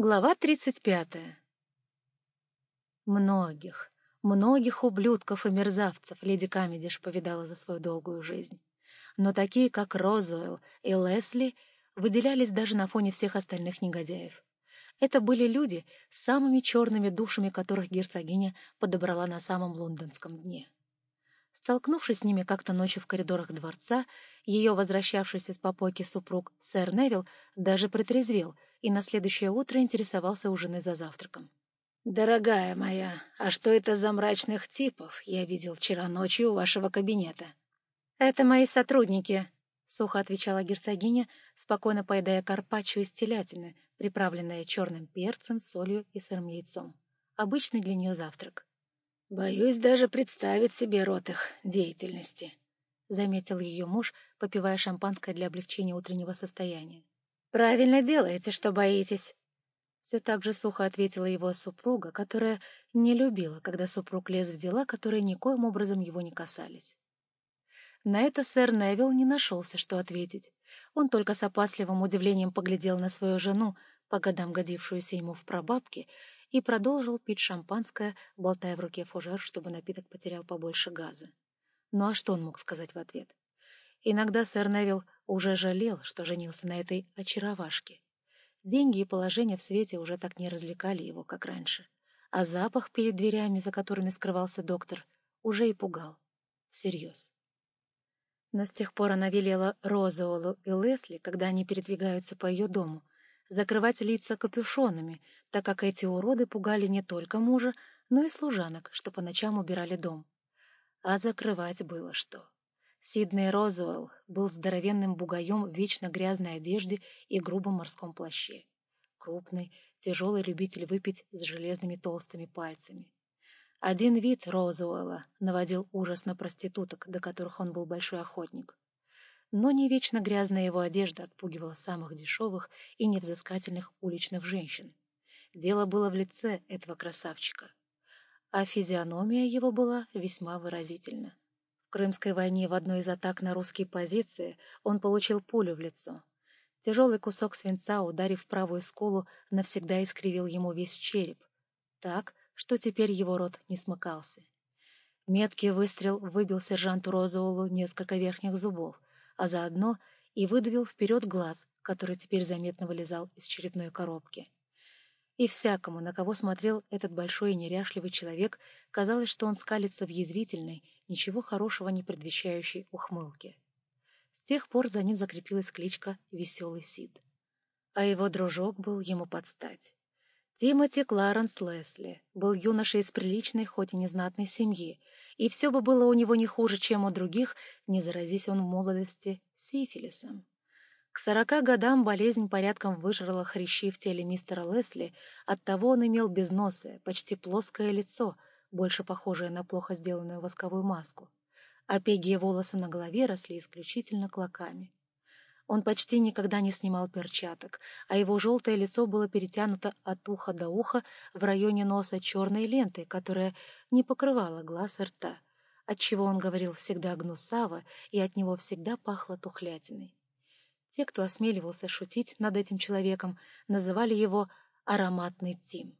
Глава тридцать пятая Многих, многих ублюдков и мерзавцев леди Камедиш повидала за свою долгую жизнь. Но такие, как Розуэлл и Лесли, выделялись даже на фоне всех остальных негодяев. Это были люди с самыми черными душами, которых герцогиня подобрала на самом лондонском дне. Столкнувшись с ними как-то ночью в коридорах дворца, ее возвращавшийся с попойки супруг сэр Невилл даже притрезвел и на следующее утро интересовался у жены за завтраком. «Дорогая моя, а что это за мрачных типов я видел вчера ночью у вашего кабинета?» «Это мои сотрудники», — сухо отвечала герцогиня, спокойно поедая карпаччо из телятины, приправленное черным перцем, солью и сырым яйцом. Обычный для нее завтрак. «Боюсь даже представить себе рот их деятельности», — заметил ее муж, попивая шампанское для облегчения утреннего состояния. «Правильно делаете, что боитесь», — все так же сухо ответила его супруга, которая не любила, когда супруг лез в дела, которые никоим образом его не касались. На это сэр Невилл не нашелся, что ответить. Он только с опасливым удивлением поглядел на свою жену, по годам годившуюся ему в прабабке, и продолжил пить шампанское, болтая в руке фужер, чтобы напиток потерял побольше газа. Ну а что он мог сказать в ответ? Иногда сэр Невилл уже жалел, что женился на этой очаровашке. Деньги и положение в свете уже так не развлекали его, как раньше. А запах перед дверями, за которыми скрывался доктор, уже и пугал. Всерьез. Но с тех пор она велела Розуолу и Лесли, когда они передвигаются по ее дому, закрывать лица капюшонами, так как эти уроды пугали не только мужа, но и служанок, что по ночам убирали дом. А закрывать было что. Сидней Розуэлл был здоровенным бугаем в вечно грязной одежде и грубом морском плаще. Крупный, тяжелый любитель выпить с железными толстыми пальцами. Один вид Розуэлла наводил ужас на проституток, до которых он был большой охотник но не вечно грязная его одежда отпугивала самых дешевых и невзыскательных уличных женщин. Дело было в лице этого красавчика. А физиономия его была весьма выразительна. В Крымской войне в одной из атак на русские позиции он получил пулю в лицо. Тяжелый кусок свинца, ударив правую скулу, навсегда искривил ему весь череп, так, что теперь его рот не смыкался. Меткий выстрел выбил сержанту Розуолу несколько верхних зубов, а заодно и выдавил вперед глаз, который теперь заметно вылезал из черепной коробки. И всякому, на кого смотрел этот большой и неряшливый человек, казалось, что он скалится в язвительной, ничего хорошего не предвещающей ухмылке. С тех пор за ним закрепилась кличка «Веселый Сид». А его дружок был ему под стать. Тимоти Кларенс Лесли был юношей из приличной, хоть и незнатной семьи, и все бы было у него не хуже, чем у других, не заразись он в молодости сифилисом. К сорока годам болезнь порядком выжрала хрящи в теле мистера Лесли, оттого он имел безносое, почти плоское лицо, больше похожее на плохо сделанную восковую маску, а пегие волосы на голове росли исключительно клоками. Он почти никогда не снимал перчаток, а его желтое лицо было перетянуто от уха до уха в районе носа черной лентой, которая не покрывала глаз и рта, отчего он говорил всегда гнусаво, и от него всегда пахло тухлятиной. Те, кто осмеливался шутить над этим человеком, называли его «ароматный Тим».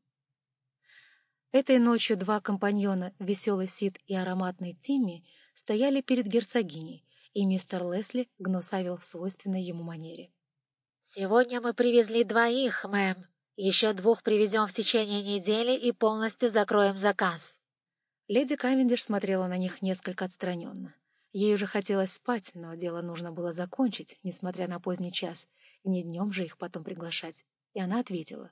Этой ночью два компаньона, веселый Сид и ароматный Тимми, стояли перед герцогиней, и мистер Лесли гнусавил в свойственной ему манере. «Сегодня мы привезли двоих, мэм. Еще двух привезем в течение недели и полностью закроем заказ». Леди Кавендиш смотрела на них несколько отстраненно. Ей уже хотелось спать, но дело нужно было закончить, несмотря на поздний час, не днем же их потом приглашать. И она ответила.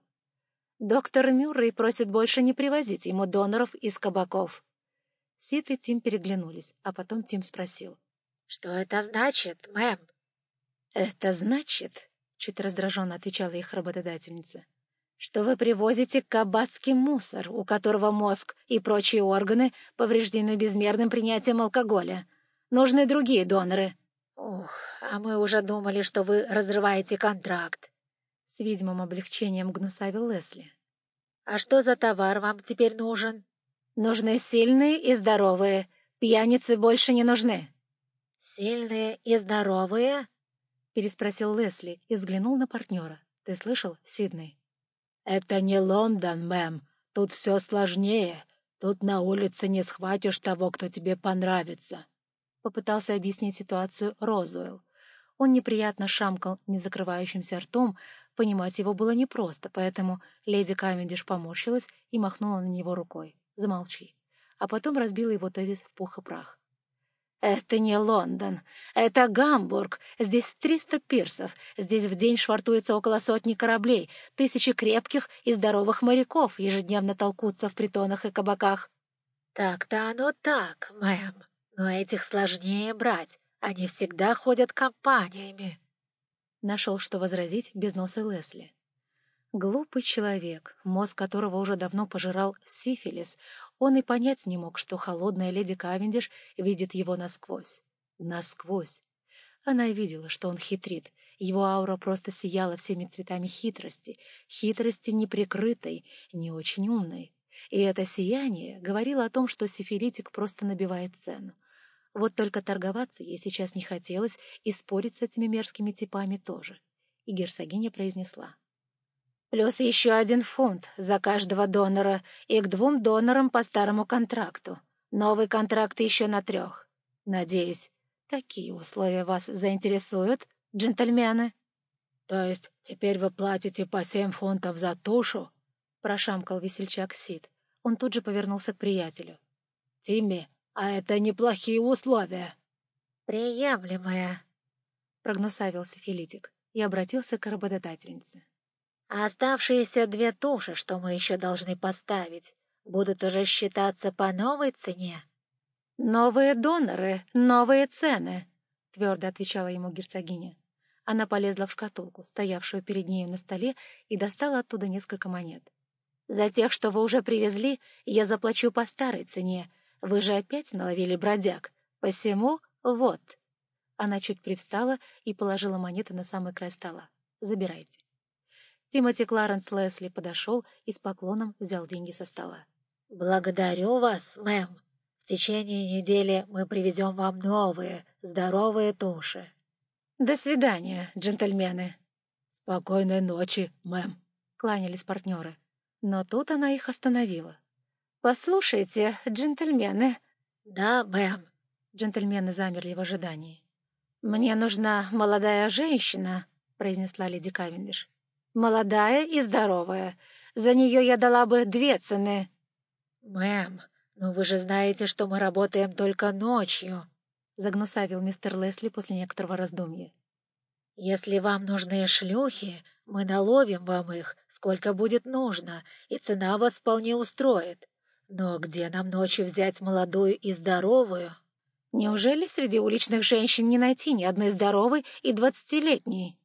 «Доктор Мюррей просит больше не привозить ему доноров из кабаков». Сид и Тим переглянулись, а потом Тим спросил. «Что это значит, мэм?» «Это значит, — чуть раздраженно отвечала их работодательница, — что вы привозите кабацкий мусор, у которого мозг и прочие органы повреждены безмерным принятием алкоголя. Нужны другие доноры». «Ух, а мы уже думали, что вы разрываете контракт», — с видимым облегчением гнусавил Лесли. «А что за товар вам теперь нужен?» «Нужны сильные и здоровые. Пьяницы больше не нужны». «Сильные и здоровые?» — переспросил Лесли и взглянул на партнера. «Ты слышал, Сидней?» «Это не Лондон, мэм. Тут все сложнее. Тут на улице не схватишь того, кто тебе понравится», — попытался объяснить ситуацию Розуэлл. Он неприятно шамкал незакрывающимся ртом, понимать его было непросто, поэтому леди Камендиш поморщилась и махнула на него рукой. «Замолчи». А потом разбила его тезис в пух и прах. «Это не Лондон, это Гамбург. Здесь триста пирсов. Здесь в день швартуется около сотни кораблей. Тысячи крепких и здоровых моряков ежедневно толкутся в притонах и кабаках». «Так-то оно так, мэм. Но этих сложнее брать. Они всегда ходят компаниями». Нашел, что возразить безносый Лесли. Глупый человек, мозг которого уже давно пожирал сифилис, он и понять не мог, что холодная леди Кавендиш видит его насквозь. Насквозь. Она видела, что он хитрит. Его аура просто сияла всеми цветами хитрости, хитрости неприкрытой, не очень умной. И это сияние говорило о том, что сифилитик просто набивает цену. Вот только торговаться ей сейчас не хотелось, и спорить с этими мерзкими типами тоже. И герцогиня произнесла. Плюс еще один фунт за каждого донора и к двум донорам по старому контракту. Новый контракт еще на трех. Надеюсь, такие условия вас заинтересуют, джентльмены? — То есть теперь вы платите по семь фунтов за тушу? — прошамкал весельчак Сид. Он тут же повернулся к приятелю. — Тимми, а это неплохие условия. — Приемлемые, — прогнусавился Филитик и обратился к работодательнице. А оставшиеся две туши, что мы еще должны поставить, будут уже считаться по новой цене. — Новые доноры, новые цены, — твердо отвечала ему герцогиня. Она полезла в шкатулку, стоявшую перед нею на столе, и достала оттуда несколько монет. — За тех, что вы уже привезли, я заплачу по старой цене. Вы же опять наловили бродяг. Посему вот. Она чуть привстала и положила монеты на самый край стола. Забирайте. Тимоти Кларенс Лесли подошел и с поклоном взял деньги со стола. «Благодарю вас, мэм. В течение недели мы привезем вам новые, здоровые туши». «До свидания, джентльмены». «Спокойной ночи, мэм», — кланялись партнеры. Но тут она их остановила. «Послушайте, джентльмены». «Да, мэм». Джентльмены замерли в ожидании. «Мне нужна молодая женщина», — произнесла леди Кавендиш. Молодая и здоровая. За нее я дала бы две цены. — Мэм, ну вы же знаете, что мы работаем только ночью, — загнусавил мистер Лесли после некоторого раздумья. — Если вам нужны шлюхи, мы наловим вам их, сколько будет нужно, и цена вас вполне устроит. Но где нам ночью взять молодую и здоровую? — Неужели среди уличных женщин не найти ни одной здоровой и двадцатилетней?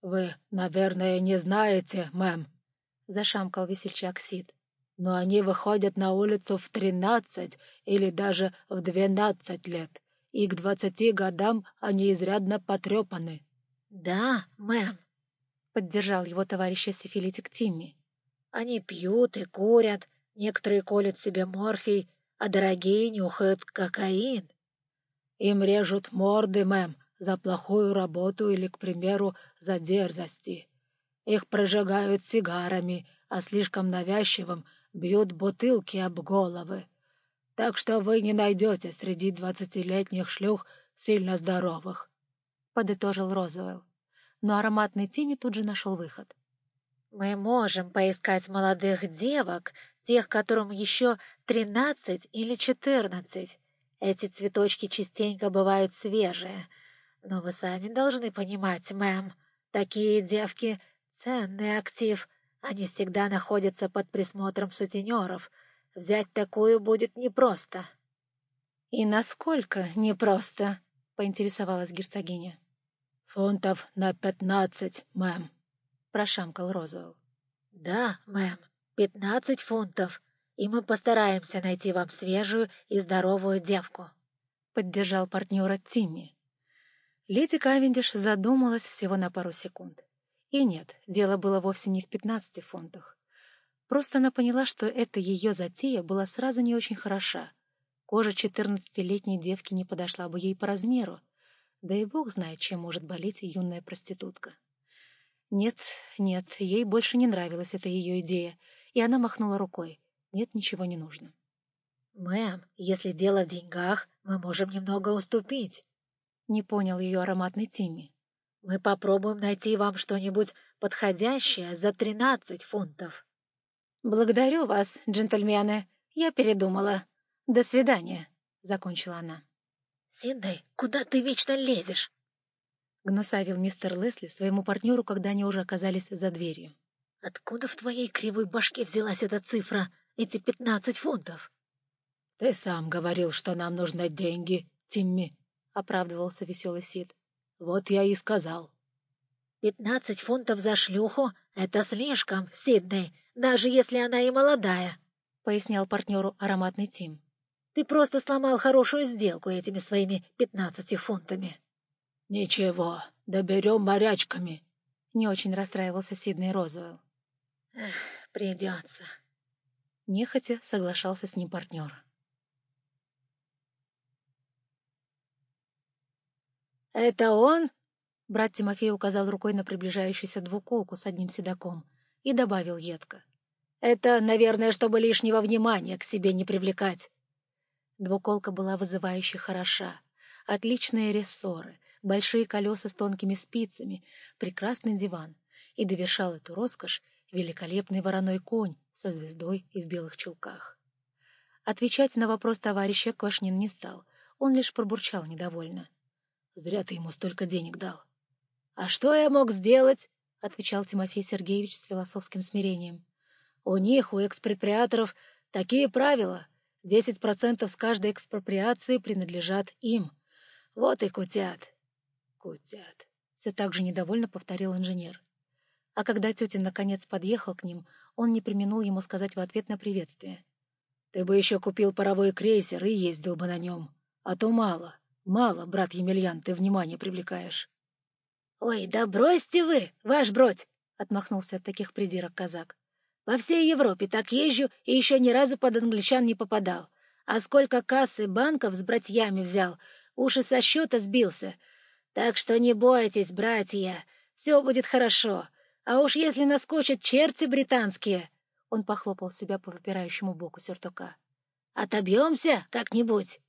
«Вы, наверное, не знаете, мэм», — зашамкал весельчак Сид. «Но они выходят на улицу в тринадцать или даже в двенадцать лет, и к двадцати годам они изрядно потрепаны». «Да, мэм», — поддержал его товарищ сифилитик Тимми. «Они пьют и курят, некоторые колят себе морфий, а дорогие нюхают кокаин». «Им режут морды, мэм, за плохую работу или, к примеру, за дерзости. Их прожигают сигарами, а слишком навязчивым бьют бутылки об головы. Так что вы не найдете среди двадцатилетних шлюх сильно здоровых. — подытожил Розуэлл. Но ароматный Тимми тут же нашел выход. «Мы можем поискать молодых девок, тех, которым еще тринадцать или четырнадцать. Эти цветочки частенько бывают свежие, но вы сами должны понимать, мэм, такие девки — ценный актив. Они всегда находятся под присмотром сутенеров. Взять такую будет непросто. — И насколько непросто? — поинтересовалась герцогиня. — Фунтов на пятнадцать, мэм, — прошамкал Розуэлл. — Да, мэм, пятнадцать фунтов, и мы постараемся найти вам свежую и здоровую девку, — поддержал партнера Тимми. Леди Кавендиш задумалась всего на пару секунд. И нет, дело было вовсе не в пятнадцати фунтах. Просто она поняла, что эта ее затея была сразу не очень хороша. Кожа четырнадцатилетней девки не подошла бы ей по размеру. Да и бог знает, чем может болеть юная проститутка. Нет, нет, ей больше не нравилась эта ее идея, и она махнула рукой. Нет, ничего не нужно. «Мэм, если дело в деньгах, мы можем немного уступить». Не понял ее ароматный Тимми. «Мы попробуем найти вам что-нибудь подходящее за тринадцать фунтов». «Благодарю вас, джентльмены. Я передумала. До свидания», — закончила она. «Сидней, куда ты вечно лезешь?» — гнусавил мистер Лесли своему партнеру, когда они уже оказались за дверью. «Откуда в твоей кривой башке взялась эта цифра, эти пятнадцать фунтов?» «Ты сам говорил, что нам нужны деньги, Тимми», — оправдывался веселый Сид. «Вот я и сказал». «Пятнадцать фунтов за шлюху — это слишком, Сидней, даже если она и молодая», — пояснял партнеру ароматный Тим. «Ты просто сломал хорошую сделку этими своими пятнадцати фунтами». «Ничего, доберем морячками», — не очень расстраивался Сидней Розуэлл. «Эх, придется». Нехотя соглашался с ним партнер. «Это он?» Брат Тимофей указал рукой на приближающуюся двуколку с одним седаком и добавил едко. «Это, наверное, чтобы лишнего внимания к себе не привлекать». Двуколка была вызывающе хороша. Отличные рессоры, большие колеса с тонкими спицами, прекрасный диван. И довершал эту роскошь великолепный вороной конь со звездой и в белых чулках. Отвечать на вопрос товарища Квашнин не стал, он лишь пробурчал недовольно. Зря ты ему столько денег дал. — А что я мог сделать? — отвечал Тимофей Сергеевич с философским смирением. — У них, у экспроприаторов, такие правила. Десять процентов с каждой экспроприации принадлежат им. Вот и кутят. — Кутят. Все так же недовольно повторил инженер. А когда тетя наконец подъехал к ним, он не применул ему сказать в ответ на приветствие. — Ты бы еще купил паровой крейсер и ездил бы на нем. А то мало. Мало, брат Емельян, ты внимание привлекаешь. — Ой, да бросьте вы, ваш бродь! — отмахнулся от таких придирок казак. — По всей Европе так езжу и еще ни разу под англичан не попадал. А сколько касс и банков с братьями взял, уши со счета сбился. Так что не бойтесь, братья, все будет хорошо. А уж если наскочат черти британские... Он похлопал себя по выпирающему боку сюртука. — Отобьемся как-нибудь.